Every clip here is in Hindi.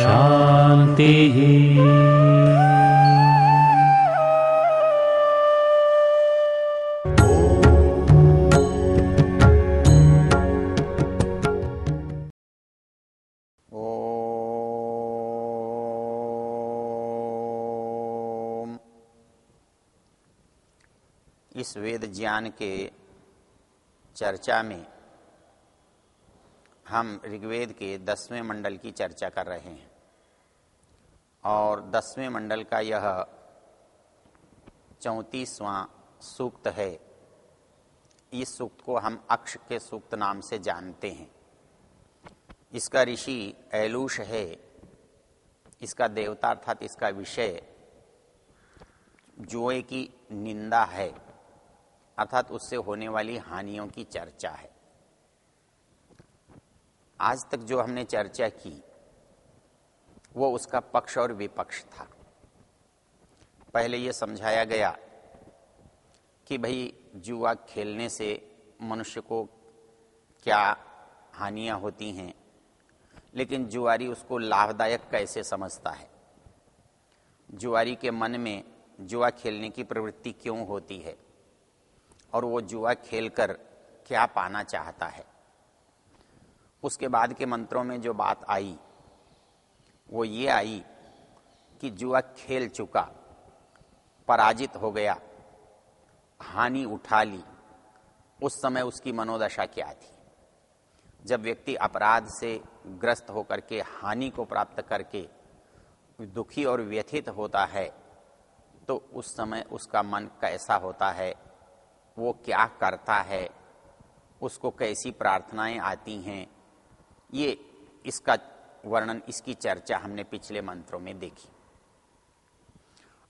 शांति ओम। इस वेद ज्ञान के चर्चा में हम ऋग्वेद के दसवें मंडल की चर्चा कर रहे हैं। और दसवें मंडल का यह चौंतीसवां सूक्त है। इस सूक्त को हम अक्ष के सूक्त नाम से जानते हैं। इसका ऋषि ऐलूष है। इसका देवता अर्थात इसका विषय जुए की निंदा है। अर्थात उससे होने वाली हानियों की चर्चा है। आज तक जो हमने चर्चा की, वो उसका पक्ष और विपक्ष था। पहले ये समझाया गया कि भाई, जुआ खेलने से मनुष्य को क्या हानियाँ होती हैं, लेकिन जुआरी उसको लाभदायक कैसे समझता है? जुआरी के मन में जुआ खेलने की प्रवृत्ति क्यों होती है? और वो जुआ खेलकर क्या पाना चाहता है? उसके बाद के मंत्रों में जो बात आई, वो ये आई कि जुआ खेल चुका, पराजित हो गया, हानि उठा ली। उस समय उसकी मनोदशा क्या थी? जब व्यक्ति अपराध से ग्रस्त होकर के, हानि को प्राप्त करके दुखी और व्यथित होता है तो उस समय उसका मन कैसा होता है? वो क्या करता है? उसको कैसी प्रार्थनाएँ आती हैं? ये इसका वर्णन, इसकी चर्चा हमने पिछले मंत्रों में देखी।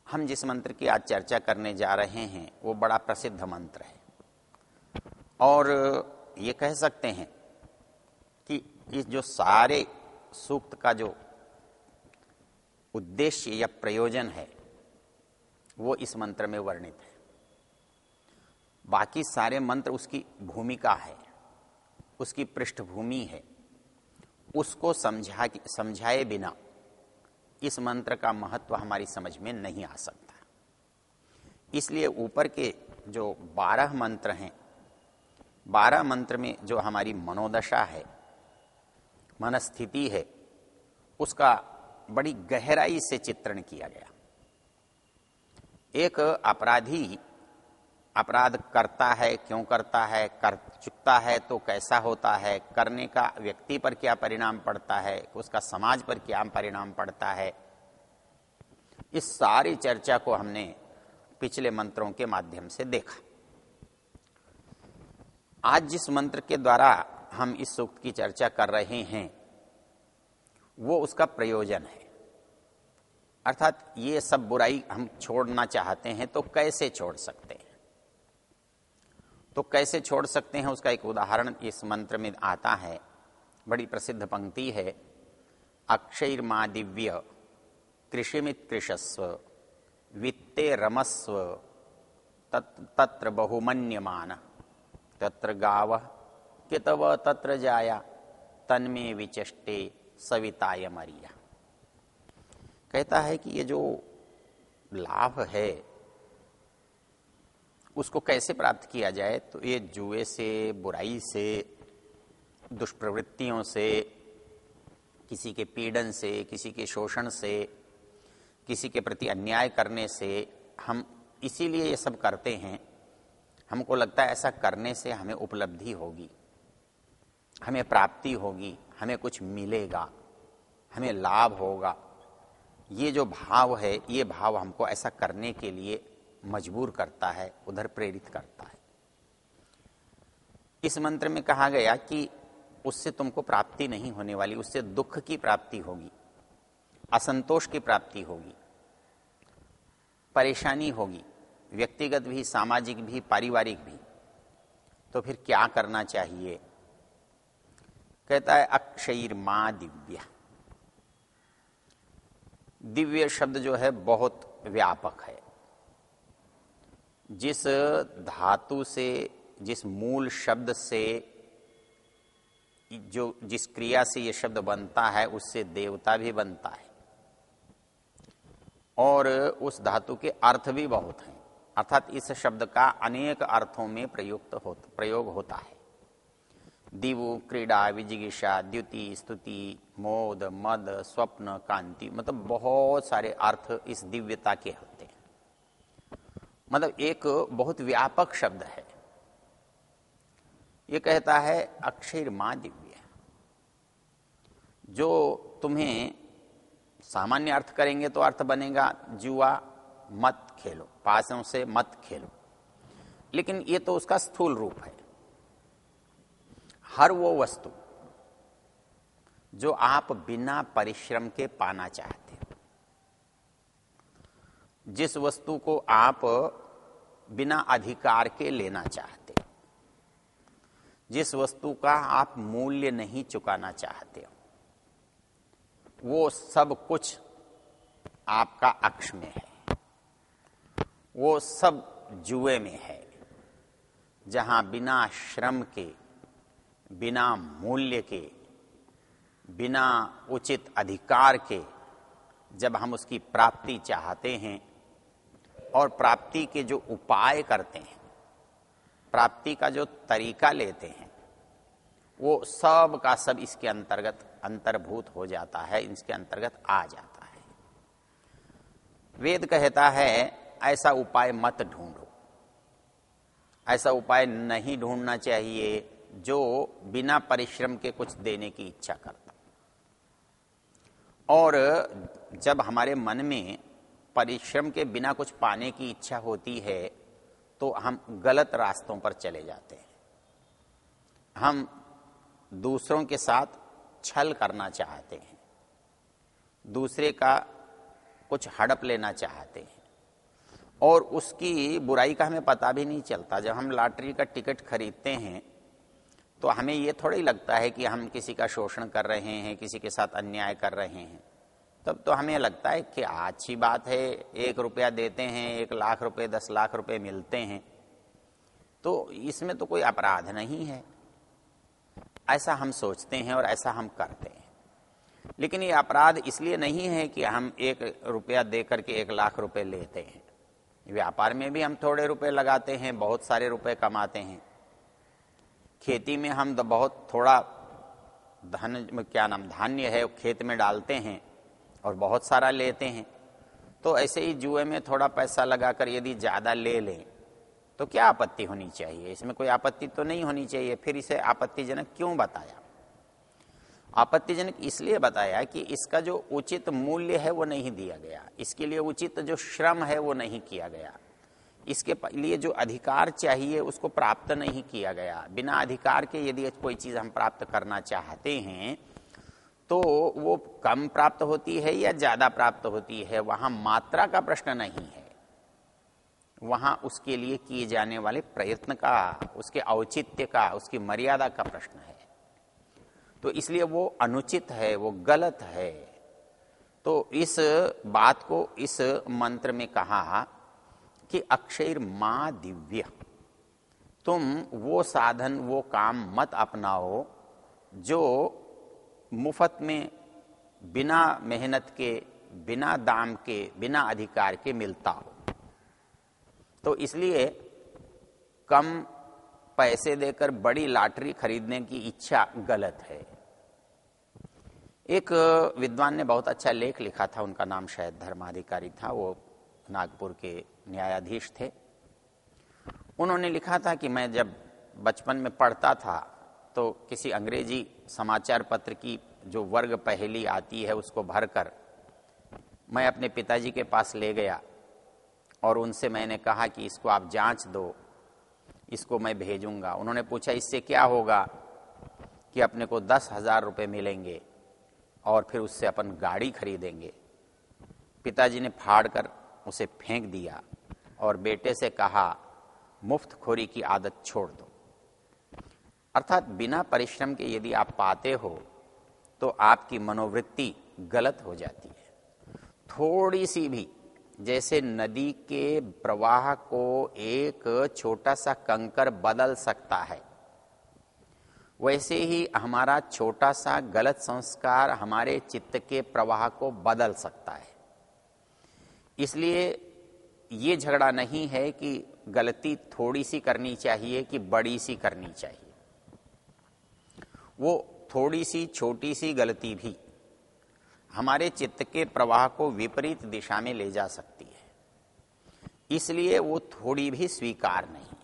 हम जिस मंत्र की आज चर्चा करने जा रहे हैं, वो बड़ा प्रसिद्ध मंत्र है। और ये कह सकते हैं कि इस जो सारे सूक्त का जो उद्देश्य या प्रयोजन है, वो इस मंत्र में वर्णित है। बाकी सारे मंत्र उसकी भूमिका है, उसकी पृष्ठभूमि है। उसको समझा, समझाए बिना इस मंत्र का महत्व हमारी समझ में नहीं आ सकता। इसलिए ऊपर के जो बारह मंत्र हैं, बारह मंत्र में जो हमारी मनोदशा है, मनस्थिति है, उसका बड़ी गहराई से चित्रण किया गया। एक अपराधी अपराध करता है, क्यों करता है, कर चुकता है तो कैसा होता है, करने का व्यक्ति पर क्या परिणाम पड़ता है, उसका समाज पर क्या परिणाम पड़ता है, इस सारी चर्चा को हमने पिछले मंत्रों के माध्यम से देखा। आज जिस मंत्र के द्वारा हम इस सूक्त की चर्चा कर रहे हैं, वो उसका प्रयोजन है। अर्थात ये सब बुराई हम छोड़ना चाहते हैं तो कैसे छोड़ सकते हैं? तो कैसे छोड़ सकते हैं? उसका एक उदाहरण इस मंत्र में आता है। बड़ी प्रसिद्ध पंक्ति है। अक्षयर्मा दिव्य कृषिमित कृषस्व वित्ते रमस्व तत्र बहुमन्यमान। तत्र गाव कितव तत्र जाया, तन्मे विचष्टे सविताय मरिया। कहता है कि ये जो लाभ है उसको कैसे प्राप्त किया जाए? तो ये जुए से, बुराई से, दुष्प्रवृत्तियों से, किसी के पीड़न से, किसी के शोषण से, किसी के प्रति अन्याय करने से हम इसीलिए ये सब करते हैं। हमको लगता है ऐसा करने से हमें उपलब्धि होगी, हमें प्राप्ति होगी, हमें कुछ मिलेगा, हमें लाभ होगा। ये जो भाव है, ये भाव हमको ऐसा करने के लिए मजबूर करता है, उधर प्रेरित करता है। इस मंत्र में कहा गया कि उससे तुमको प्राप्ति नहीं होने वाली, उससे दुख की प्राप्ति होगी, असंतोष की प्राप्ति होगी, परेशानी होगी, व्यक्तिगत भी, सामाजिक भी, पारिवारिक भी। तो फिर क्या करना चाहिए? कहता है अक्षर माँ दिव्य। दिव्य शब्द जो है, बहुत व्यापक है। जिस धातु से जिस मूल शब्द से जो जिस क्रिया से ये शब्द बनता है उससे देवता भी बनता है। और उस धातु के अर्थ भी बहुत हैं। अर्थात इस शब्द का अनेक अर्थों में प्रयुक्त हो, प्रयोग होता है। दिवु क्रीड़ा विजिगिषा द्युति स्तुति मोद मद स्वप्न कांति मतलब बहुत सारे अर्थ इस दिव्यता के होते हैं। मतलब एक बहुत व्यापक शब्द है। ये कहता है अक्षर माँ दिव्य। जो तुम्हें सामान्य अर्थ करेंगे तो अर्थ बनेगा जुआ, मत खेलो, पासों से मत खेलो। लेकिन ये तो उसका स्थूल रूप है। हर वो वस्तु जो आप बिना परिश्रम के पाना चाहते जिस वस्तु को आप बिना अधिकार के लेना चाहते हो, जिस वस्तु का आप मूल्य नहीं चुकाना चाहते हो, वो सब कुछ आपका अक्ष में है। वो सब जुए में है, जहाँ बिना श्रम के, बिना मूल्य के, बिना उचित अधिकार के जब हम उसकी प्राप्ति चाहते हैं और प्राप्ति के जो उपाय करते हैं, प्राप्ति का जो तरीका लेते हैं, वो सब का सब इसके अंतर्गत अंतर्भूत हो जाता है, इसके अंतर्गत आ जाता है। वेद कहता है, ऐसा उपाय मत ढूंढो। ऐसा उपाय नहीं ढूंढना चाहिए जो बिना परिश्रम के कुछ देने की इच्छा करता। और जब हमारे मन में परिश्रम के बिना कुछ पाने की इच्छा होती है तो हम गलत रास्तों पर चले जाते हैं। हम दूसरों के साथ छल करना चाहते हैं, दूसरे का कुछ हड़प लेना चाहते हैं, और उसकी बुराई का हमें पता भी नहीं चलता। जब हम लॉटरी का टिकट खरीदते हैं तो हमें ये थोड़ा ही लगता है कि हम किसी का शोषण कर रहे हैं, किसी के साथ अन्याय कर रहे हैं। तब तो हमें लगता है कि अच्छी बात है, एक रुपया देते हैं, एक लाख रुपए, दस लाख रुपए मिलते हैं। तो इसमें तो कोई अपराध नहीं है। ऐसा हम सोचते हैं और ऐसा हम करते हैं। लेकिन ये अपराध इसलिए नहीं है कि हम एक रुपया दे करके एक लाख रुपए लेते हैं। व्यापार में भी हम थोड़े रुपए लगाते हैं, बहुत सारे रुपए कमाते हैं। खेती में हम तो बहुत थोड़ा धन, क्या नाम, धान्य है खेत में डालते हैं। और बहुत सारा लेते हैं। तो ऐसे ही जुए में थोड़ा पैसा लगाकर यदि ज़्यादा ले लें तो क्या आपत्ति होनी चाहिए? इसमें कोई आपत्ति तो नहीं होनी चाहिए। फिर इसे आपत्तिजनक क्यों बताया? आपत्तिजनक इसलिए बताया कि इसका जो उचित मूल्य है वो नहीं दिया गया। इसके लिए उचित जो श्रम है वो नहीं किया गया। इसके लिए जो अधिकार चाहिए उसको प्राप्त नहीं किया गया। बिना अधिकार के यदि कोई चीज़ हम प्राप्त करना चाहते हैं तो वो कम प्राप्त होती है या ज़्यादा प्राप्त होती है? वहाँ मात्रा का प्रश्न नहीं है। वहाँ उसके लिए किए जाने वाले प्रयत्न का, उसके औचित्य का, उसकी मर्यादा का प्रश्न है। तो इसलिए वो अनुचित है, वो गलत है। तो इस बात को इस मंत्र में कहा कि अक्षर माँ दिव्य। तुम वो साधन, वो काम मत अपनाओ जो मुफ़्त में बिना मेहनत के, बिना दाम के, बिना अधिकार के मिलता हो। तो इसलिए कम पैसे देकर बड़ी लॉटरी खरीदने की इच्छा गलत है। एक विद्वान ने बहुत अच्छा लेख लिखा था, उनका नाम शायद धर्माधिकारी था, वो नागपुर के न्यायाधीश थे। उन्होंने लिखा था कि मैं जब बचपन में पढ़ता था तो किसी अंग्रेज़ी समाचार पत्र की जो वर्ग पहली आती है, उसको भरकर मैं अपने पिताजी के पास ले गया और उनसे मैंने कहा कि इसको आप जाँच दो, इसको मैं भेजूँगा। उन्होंने पूछा, इससे क्या होगा कि अपने को दस हज़ार रुपये मिलेंगे और फिर उससे अपन गाड़ी खरीदेंगे। पिताजी ने फाड़ कर उसे फेंक दिया और बेटे से कहा मुफ़्त खोरी की आदत छोड़ दो। अर्थात बिना परिश्रम के यदि आप पाते हो तो आपकी मनोवृत्ति गलत हो जाती है। थोड़ी सी भी, जैसे नदी के प्रवाह को एक छोटा सा कंकर बदल सकता है, वैसे ही हमारा छोटा सा गलत संस्कार हमारे चित्त के प्रवाह को बदल सकता है। इसलिए ये झगड़ा नहीं है कि गलती थोड़ी सी करनी चाहिए कि बड़ी सी करनी चाहिए। वो थोड़ी सी छोटी सी गलती भी हमारे चित्त के प्रवाह को विपरीत दिशा में ले जा सकती है। इसलिए वो थोड़ी भी स्वीकार नहीं है।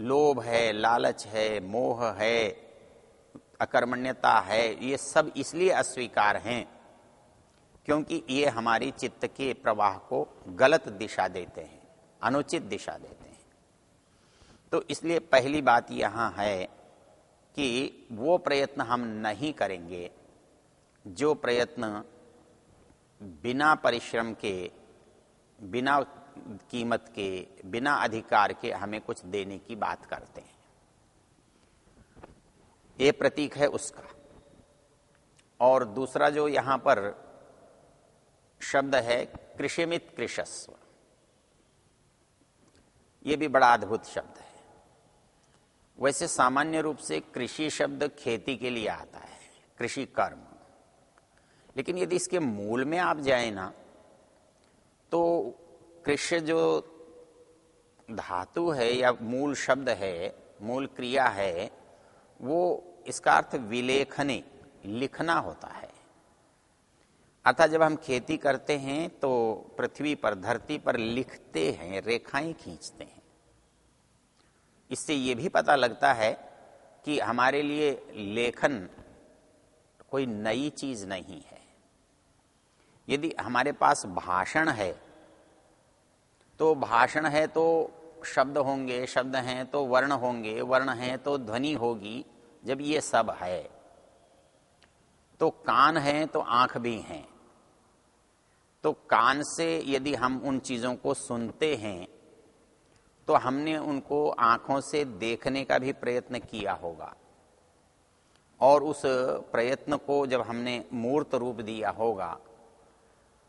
लोभ है, लालच है, मोह है, अकर्मण्यता है, ये सब इसलिए अस्वीकार हैं क्योंकि ये हमारी चित्त के प्रवाह को गलत दिशा देते हैं, अनुचित दिशा देते हैं। तो इसलिए पहली बात यहाँ है कि वो प्रयत्न हम नहीं करेंगे। जो प्रयत्न बिना परिश्रम के, बिना कीमत के, बिना अधिकार के हमें कुछ देने की बात करते हैं। ये प्रतीक है उसका। और दूसरा जो यहाँ पर शब्द है, कृषिमित कृषस्व। ये भी बड़ा अद्भुत शब्द है। वैसे सामान्य रूप से कृषि शब्द खेती के लिए आता है, कृषि कर्म। लेकिन यदि इसके मूल में आप जाए ना तो कृष्य जो धातु है या मूल शब्द है, मूल क्रिया है, वो इसका अर्थ विलेखने, लिखना होता है। अर्थात जब हम खेती करते हैं तो पृथ्वी पर, धरती पर लिखते हैं, रेखाएँ खींचते हैं। इससे ये भी पता लगता है कि हमारे लिए लेखन कोई नई चीज़ नहीं है। यदि हमारे पास भाषण है तो भाषण है तो शब्द होंगे, शब्द हैं तो वर्ण होंगे, वर्ण हैं तो ध्वनि होगी, जब ये सब है तो कान है तो आँख भी हैं। तो कान से यदि हम उन चीज़ों को सुनते हैं तो हमने उनको आँखों से देखने का भी प्रयत्न किया होगा। और उस प्रयत्न को जब हमने मूर्त रूप दिया होगा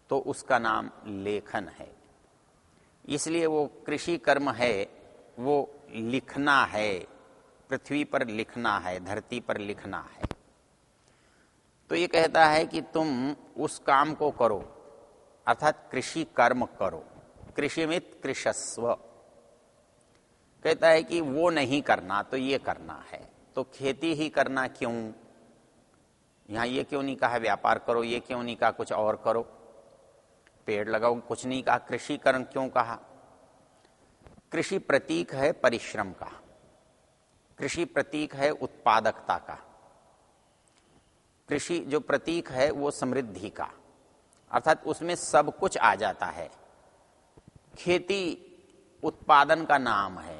तो उसका नाम लेखन है। इसलिए वो कृषि कर्म है, वो लिखना है, पृथ्वी पर लिखना है, धरती पर लिखना है। तो ये कहता है कि तुम उस काम को करो, अर्थात कृषि कर्म करो, कृषिमित कृषस्व। कहता है कि वो नहीं करना तो ये करना है। तो खेती ही करना क्यों? यहाँ ये क्यों नहीं कहा व्यापार करो, ये क्यों नहीं कहा कुछ और करो? पेड़ लगाओ, कुछ नहीं कहा कृषि कर्म क्यों कहा? कृषि प्रतीक है परिश्रम का। कृषि प्रतीक है उत्पादकता का। कृषि जो प्रतीक है वो समृद्धि का। अर्थात उसमें सब कुछ आ जाता है। खेती उत्पादन का नाम है।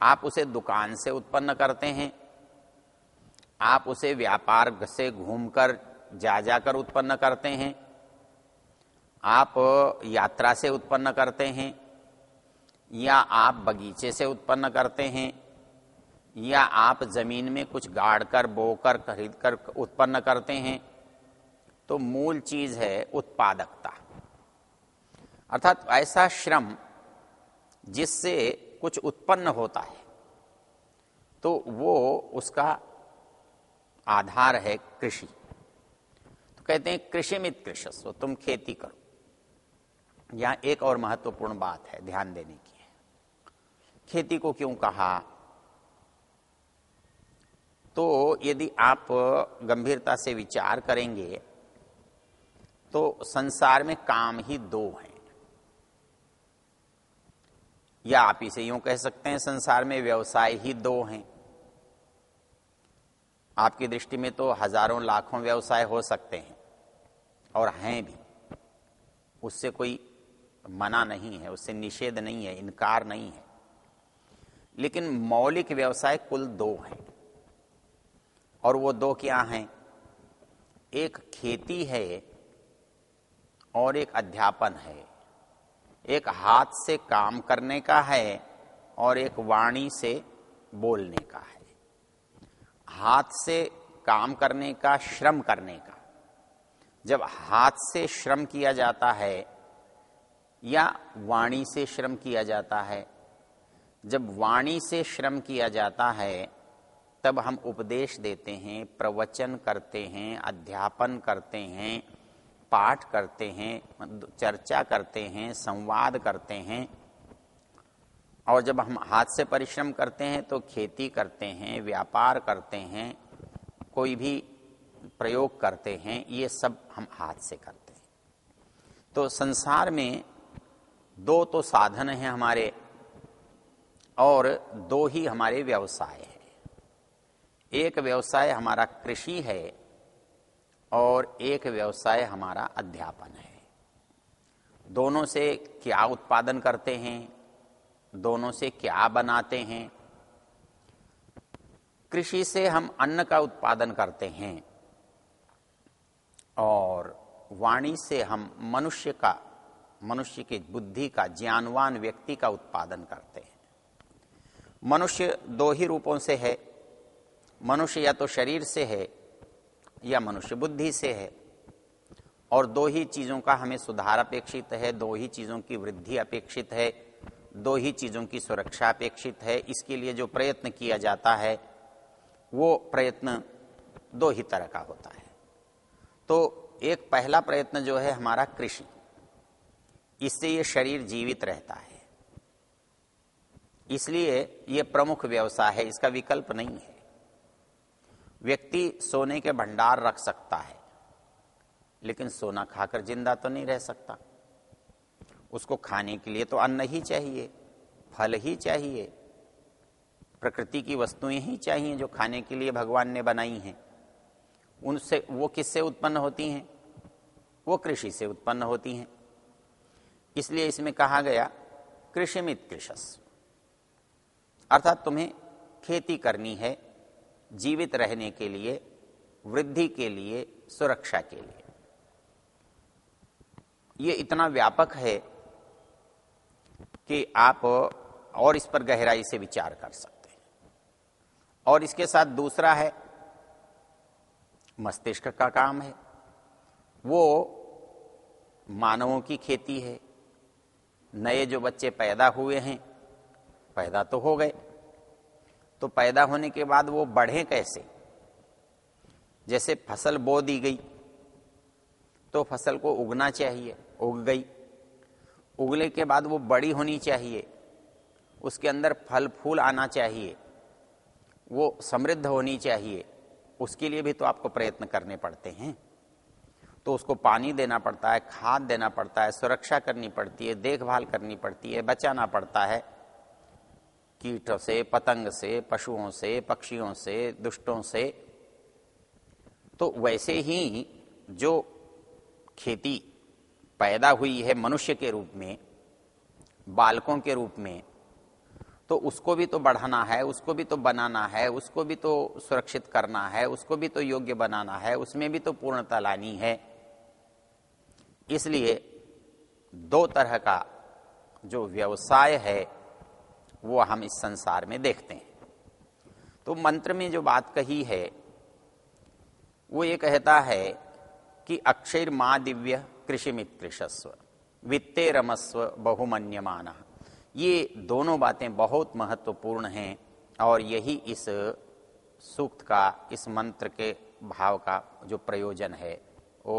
आप उसे दुकान से उत्पन्न करते हैं। आप उसे व्यापार से घूमकर जा जाकर उत्पन्न करते हैं। आप यात्रा से उत्पन्न करते हैं, या आप बगीचे से उत्पन्न करते हैं, या आप ज़मीन में कुछ गाड़ कर बोकर खरीद कर उत्पन्न करते हैं तो मूल चीज़ है उत्पादकता। अर्थात ऐसा श्रम जिससे कुछ उत्पन्न होता है। तो वो उसका आधार है कृषि। तो कहते हैं कृषि मित कृषस्व, तुम खेती करो। यहाँ एक और महत्वपूर्ण बात है, ध्यान देने की है। खेती को क्यों कहा? तो यदि आप गंभीरता से विचार करेंगे तो संसार में काम ही दो हैं। या आप इसे यूँ कह सकते हैं, संसार में व्यवसाय ही दो हैं। आपकी दृष्टि में तो हज़ारों लाखों व्यवसाय हो सकते हैं, और हैं भी। उससे कोई मना नहीं है, उससे निषेध नहीं है, इनकार नहीं है। लेकिन मौलिक व्यवसाय कुल दो हैं, और वो दो क्या हैं? एक खेती है, और एक अध्यापन है। एक हाथ से काम करने का है और एक वाणी से बोलने का है। हाथ से काम करने का, श्रम करने का। जब हाथ से श्रम किया जाता है या वाणी से श्रम किया जाता है, जब वाणी से श्रम किया जाता है, तब हम उपदेश देते हैं, प्रवचन करते हैं, अध्यापन करते हैं पाठ करते हैं, चर्चा करते हैं, संवाद करते हैं, और जब हम हाथ से परिश्रम करते हैं तो खेती करते हैं, व्यापार करते हैं, कोई भी प्रयोग करते हैं, ये सब हम हाथ से करते हैं। तो संसार में दो तो साधन हैं हमारे, और दो ही हमारे व्यवसाय हैं। एक व्यवसाय हमारा कृषि है और एक व्यवसाय हमारा अध्यापन है। दोनों से क्या उत्पादन करते हैं, दोनों से क्या बनाते हैं। कृषि से हम अन्न का उत्पादन करते हैं और वाणी से हम मनुष्य का, मनुष्य की बुद्धि का, ज्ञानवान व्यक्ति का उत्पादन करते हैं। मनुष्य दो ही रूपों से है। मनुष्य या तो शरीर से है या मनुष्य बुद्धि से है। और दो ही चीज़ों का हमें सुधार अपेक्षित है, दो ही चीज़ों की वृद्धि अपेक्षित है, दो ही चीज़ों की सुरक्षा अपेक्षित है, इसके लिए जो प्रयत्न किया जाता है, वो प्रयत्न दो ही तरह का होता है। तो एक पहला प्रयत्न जो है हमारा कृषि। इससे ये शरीर जीवित रहता है। इसलिए ये प्रमुख व्यवसाय है, इसका विकल्प नहीं है। व्यक्ति सोने के भंडार रख सकता है, लेकिन सोना खाकर ज़िंदा तो नहीं रह सकता। उसको खाने के लिए तो अन्न ही चाहिए, फल ही चाहिए, प्रकृति की वस्तुएँ ही चाहिए जो खाने के लिए भगवान ने बनाई हैं। उनसे वो किससे उत्पन्न होती हैं? वो कृषि से उत्पन्न होती हैं। इसलिए इसमें कहा गया, कृषिमित कृषस। अर्थात तुम्हें खेती करनी है जीवित रहने के लिए, वृद्धि के लिए, सुरक्षा के लिए। ये इतना व्यापक है कि आप और इस पर गहराई से विचार कर सकते हैं। और इसके साथ दूसरा है, मस्तिष्क का काम है। वो मानवों की खेती है। नए जो बच्चे पैदा हुए हैं, पैदा तो हो गए। तो पैदा होने के बाद वो बढ़े कैसे? जैसे फ़सल बो दी गई तो फ़सल को उगना चाहिए, उग गई। उगले के बाद वो बड़ी होनी चाहिए, उसके अंदर फल फूल आना चाहिए, वो समृद्ध होनी चाहिए, उसके लिए भी तो आपको प्रयत्न करने पड़ते हैं। तो उसको पानी देना पड़ता है, खाद देना पड़ता है, सुरक्षा करनी पड़ती है, देखभाल करनी पड़ती है, बचाना पड़ता है। कीटों से, पतंग से, पशुओं से, पक्षियों से, दुष्टों से। तो वैसे ही जो खेती पैदा हुई है मनुष्य के रूप में, बालकों के रूप में तो उसको भी तो बढ़ाना है, उसको भी तो बनाना है, उसको भी तो सुरक्षित करना है, उसको भी तो योग्य बनाना है, उसमें भी तो पूर्णता लानी है। इसलिए दो तरह का जो व्यवसाय है वो हम इस संसार में देखते हैं। तो मंत्र में जो बात कही है, वो ये कहता है कि अक्षर माँ दिव्य कृषिमित कृषस्व वित्ते रमस्व बहुमन्यमान। ये दोनों बातें बहुत महत्वपूर्ण हैं और यही इस सूक्त का, इस मंत्र के भाव का जो प्रयोजन है। ओ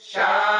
शान्तिः शान्तिः शान्तिः